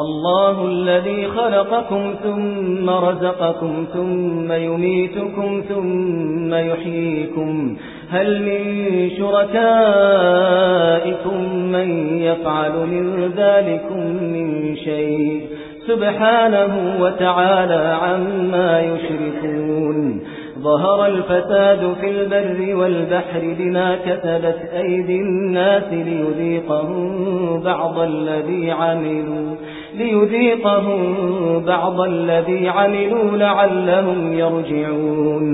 الله الذي خلقكم ثم رزقكم ثم يميتكم ثم يحييكم هل من شركائكم من يفعل من ذلكم من شيء سبحانه وتعالى عما يشركون ظهر الفساد في البر والبحر بما كتبت أيدي الناس ليذيقهم بعض الذي عملوا ليذيقهم بعض الذي عملوا لعلهم يرجعون.